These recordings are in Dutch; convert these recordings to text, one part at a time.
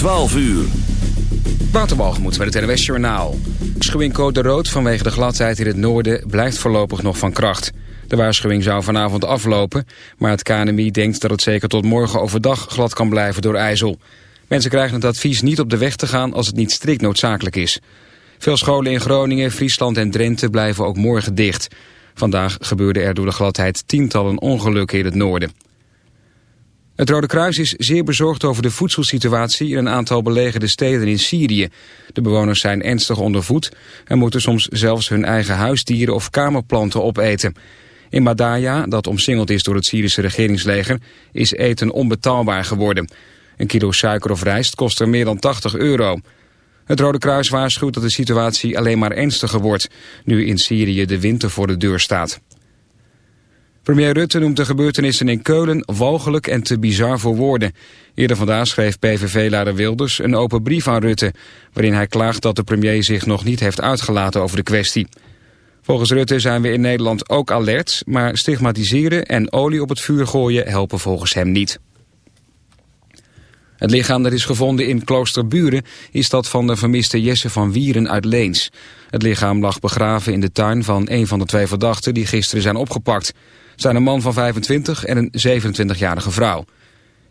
12 uur. Waterbalgemoed bij het NWS Journaal. Waarschuwing code rood vanwege de gladheid in het noorden blijft voorlopig nog van kracht. De waarschuwing zou vanavond aflopen, maar het KNMI denkt dat het zeker tot morgen overdag glad kan blijven door ijzel. Mensen krijgen het advies niet op de weg te gaan als het niet strikt noodzakelijk is. Veel scholen in Groningen, Friesland en Drenthe blijven ook morgen dicht. Vandaag gebeurde er door de gladheid tientallen ongelukken in het noorden. Het Rode Kruis is zeer bezorgd over de voedselsituatie in een aantal belegerde steden in Syrië. De bewoners zijn ernstig ondervoed en moeten soms zelfs hun eigen huisdieren of kamerplanten opeten. In Madaya, dat omsingeld is door het Syrische regeringsleger, is eten onbetaalbaar geworden. Een kilo suiker of rijst kost er meer dan 80 euro. Het Rode Kruis waarschuwt dat de situatie alleen maar ernstiger wordt, nu in Syrië de winter voor de deur staat. Premier Rutte noemt de gebeurtenissen in Keulen walgelijk en te bizar voor woorden. Eerder vandaag schreef PVV-leider Wilders een open brief aan Rutte... waarin hij klaagt dat de premier zich nog niet heeft uitgelaten over de kwestie. Volgens Rutte zijn we in Nederland ook alert... maar stigmatiseren en olie op het vuur gooien helpen volgens hem niet. Het lichaam dat is gevonden in Kloosterburen is dat van de vermiste Jesse van Wieren uit Leens. Het lichaam lag begraven in de tuin van een van de twee verdachten die gisteren zijn opgepakt zijn een man van 25 en een 27-jarige vrouw.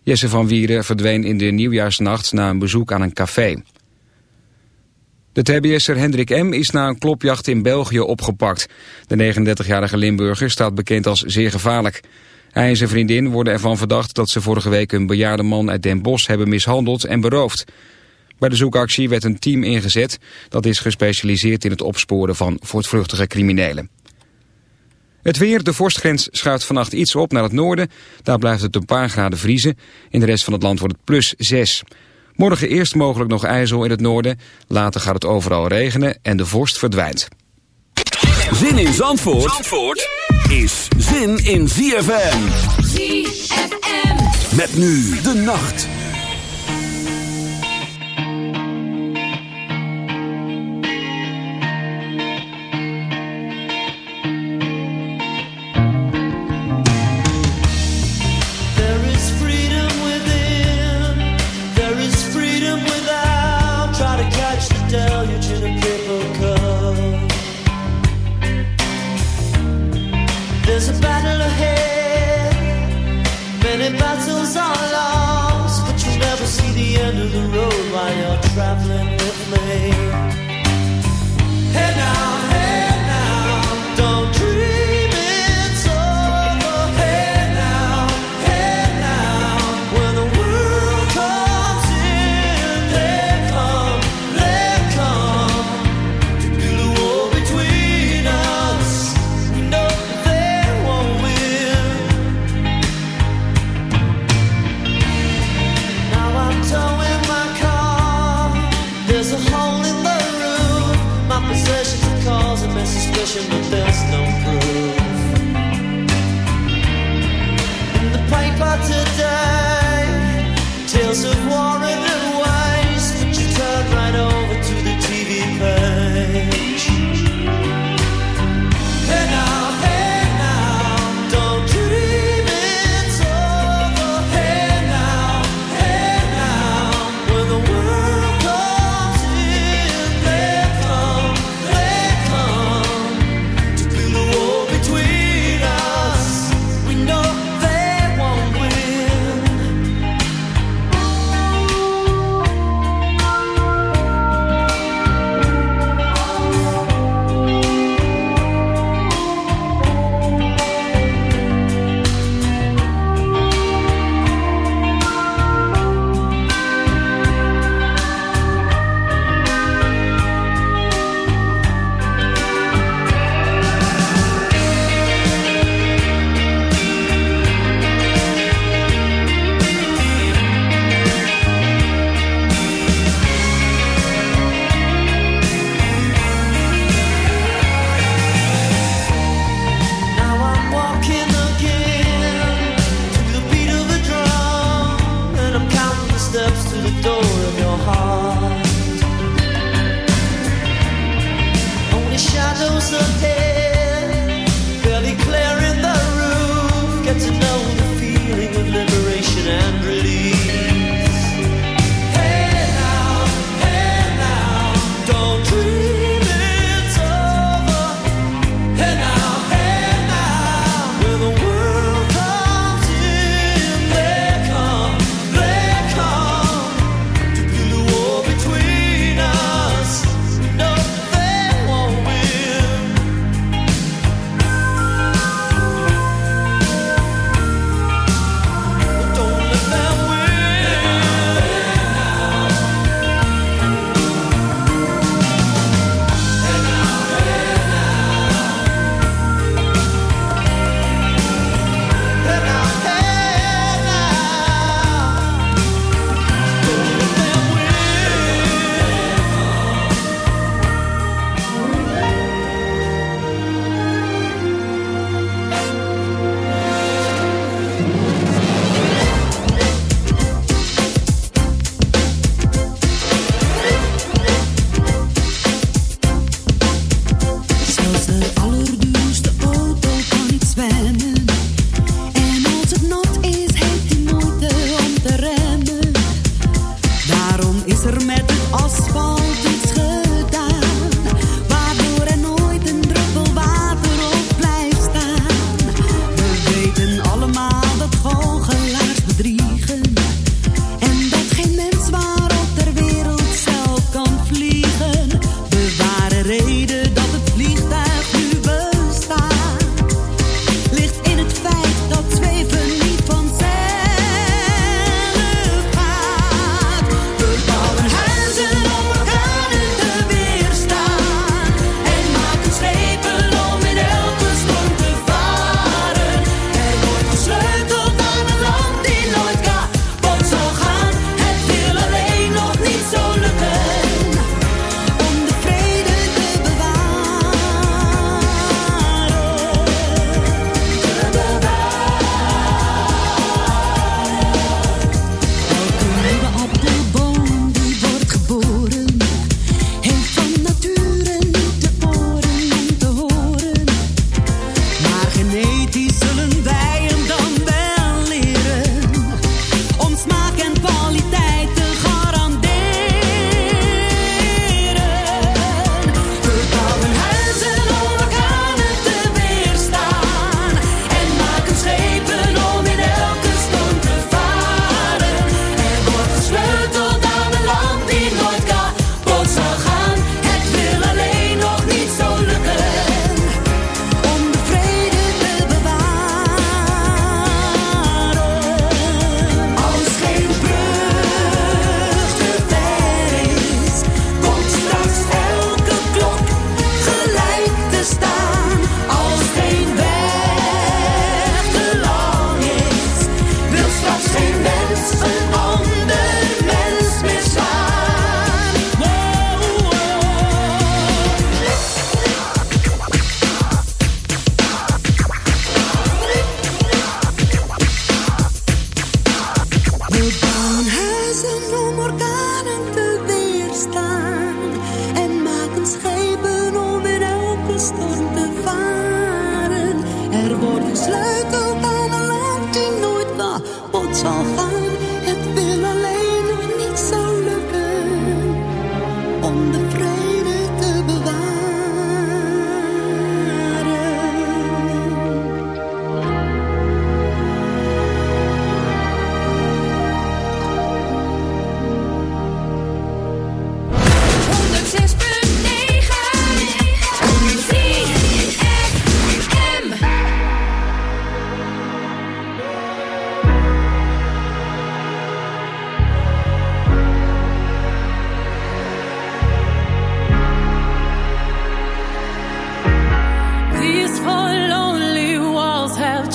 Jesse van Wieren verdween in de nieuwjaarsnacht na een bezoek aan een café. De TBS'er Hendrik M. is na een klopjacht in België opgepakt. De 39-jarige Limburger staat bekend als zeer gevaarlijk. Hij en zijn vriendin worden ervan verdacht dat ze vorige week een bejaarde man uit Den Bosch hebben mishandeld en beroofd. Bij de zoekactie werd een team ingezet dat is gespecialiseerd in het opsporen van voortvluchtige criminelen. Het weer, de vorstgrens schuift vannacht iets op naar het noorden. Daar blijft het een paar graden vriezen. In de rest van het land wordt het plus 6. Morgen eerst mogelijk nog ijzel in het noorden. Later gaat het overal regenen en de vorst verdwijnt. Zin in Zandvoort, Zandvoort is zin in ZFM. ZFM. Met nu de nacht.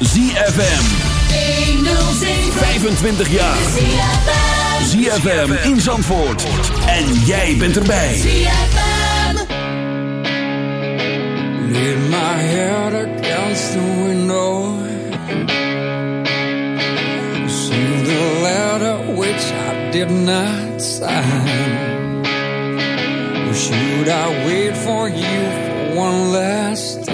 Is ZFM. 25 jaar. ZFM in Zandvoort. En jij bent erbij. ZFM. My head against the window. See the letter which I did not sign. Should I wait for you for one last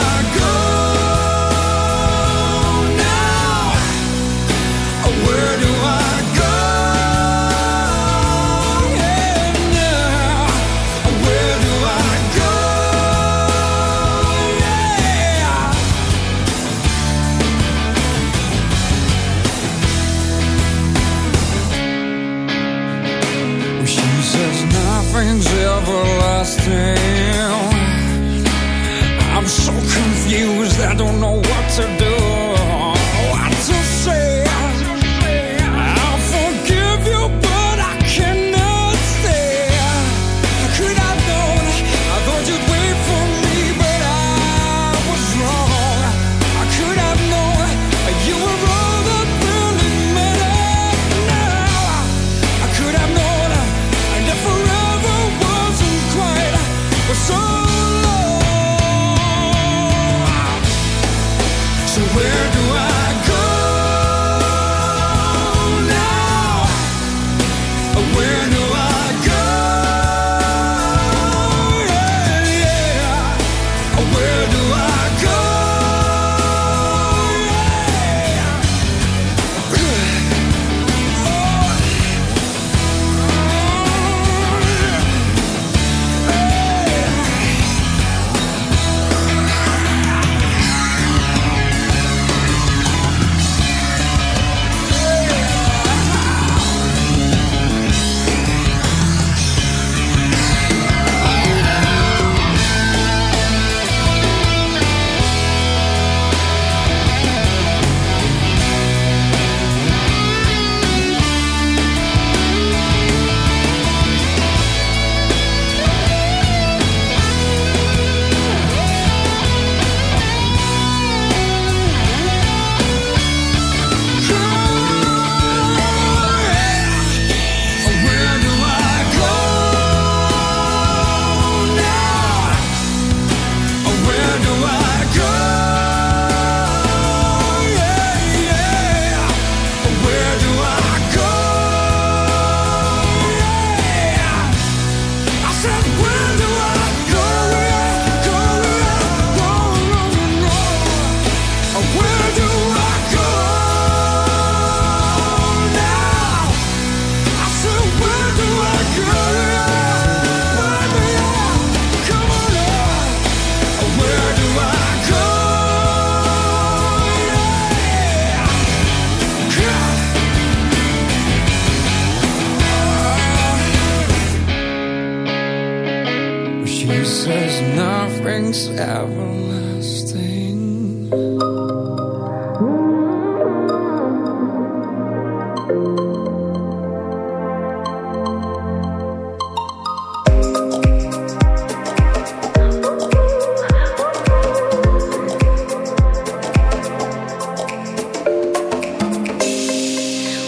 says nothing's everlasting.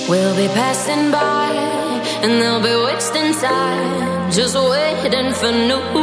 We'll be passing by, and they'll be wasting time, just waiting for new.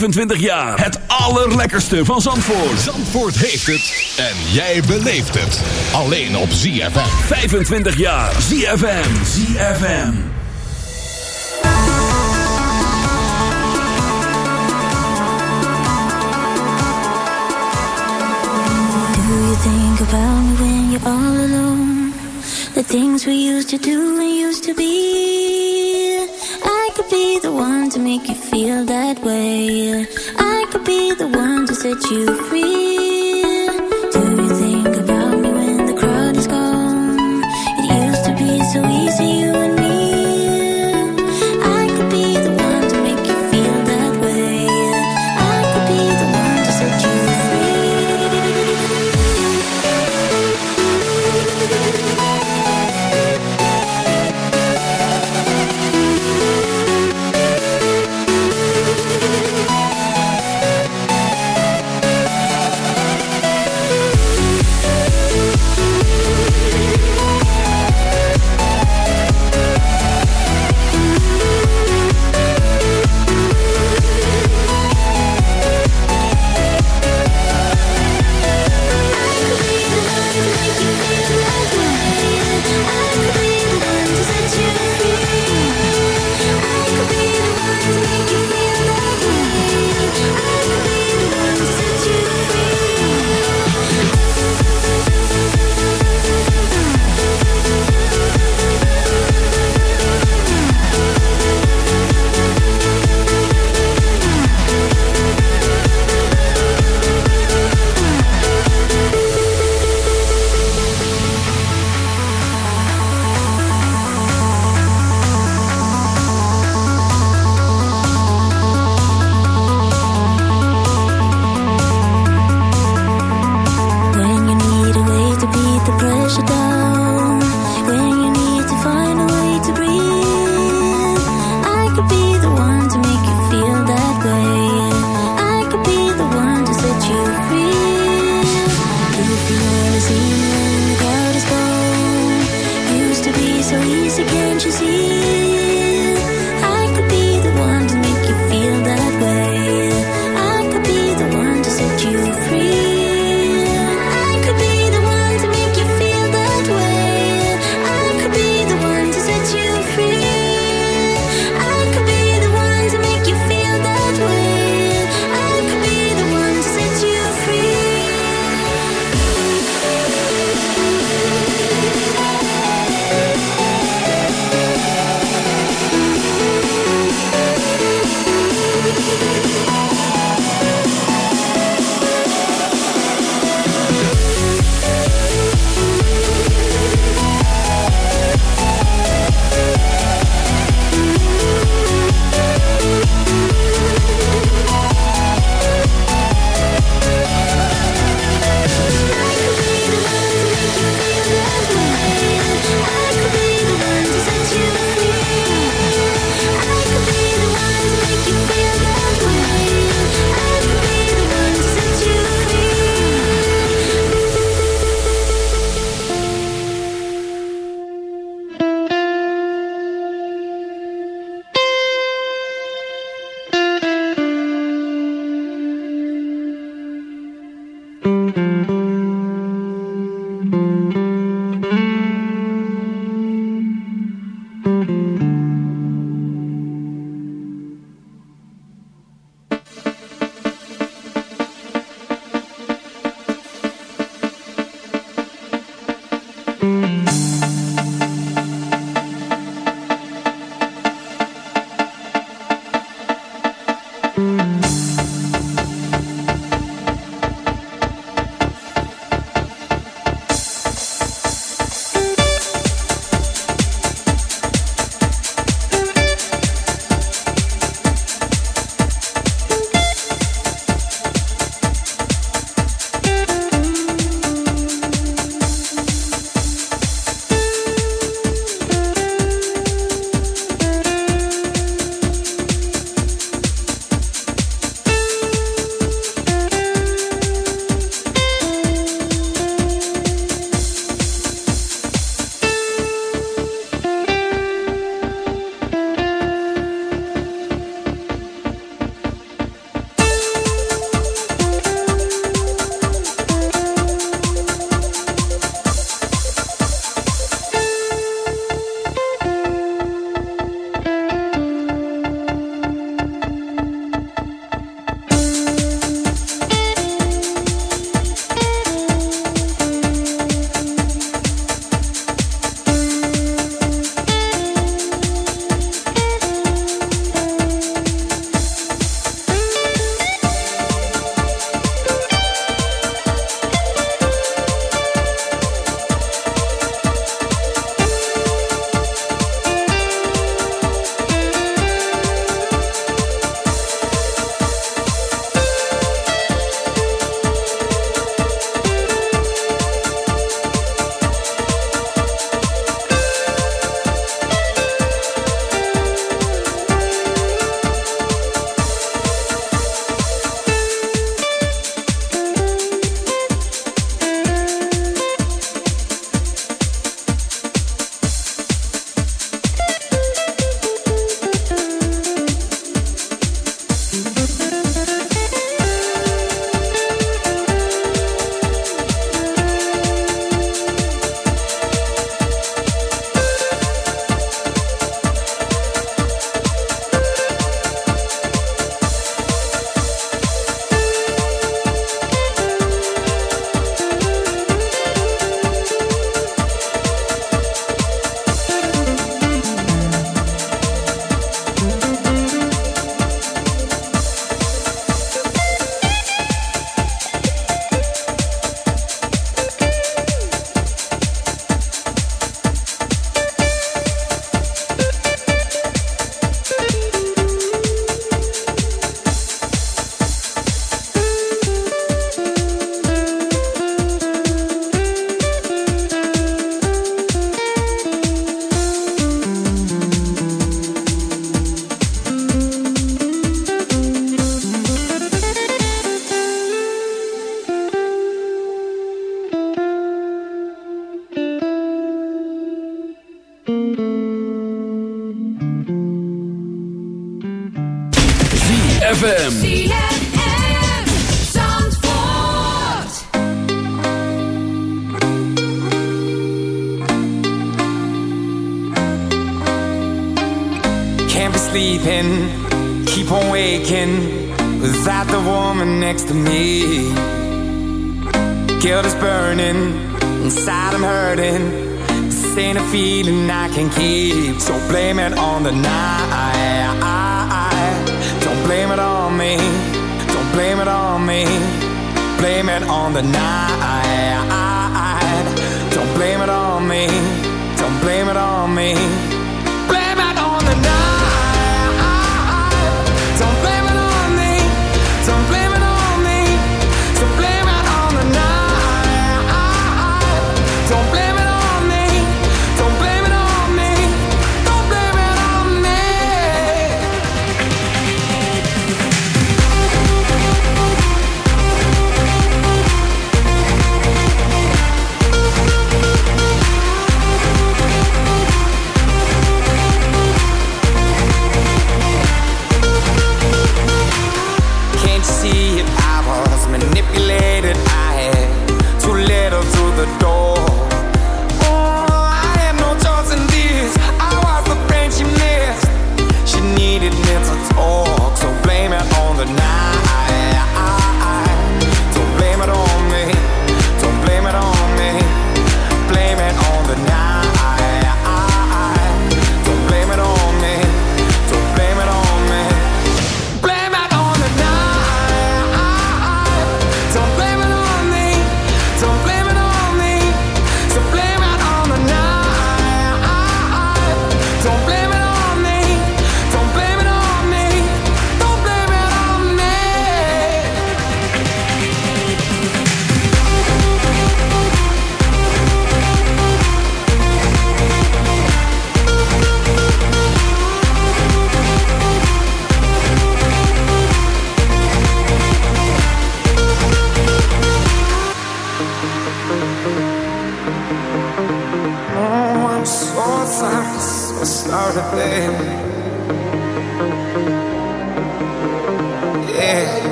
25 jaar. Het allerlekkerste van Zandvoort. Zandvoort heeft het. En jij beleeft het. Alleen op ZFM. 25 jaar. ZFM. ZFM. Do you think about me when you're all alone? The things we used to do and used to be. The one to make you feel that way. I could be the one to set you free. Do you think about me when the crowd is gone? It used to be so easy, you and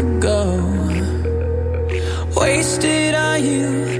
So tell me, do you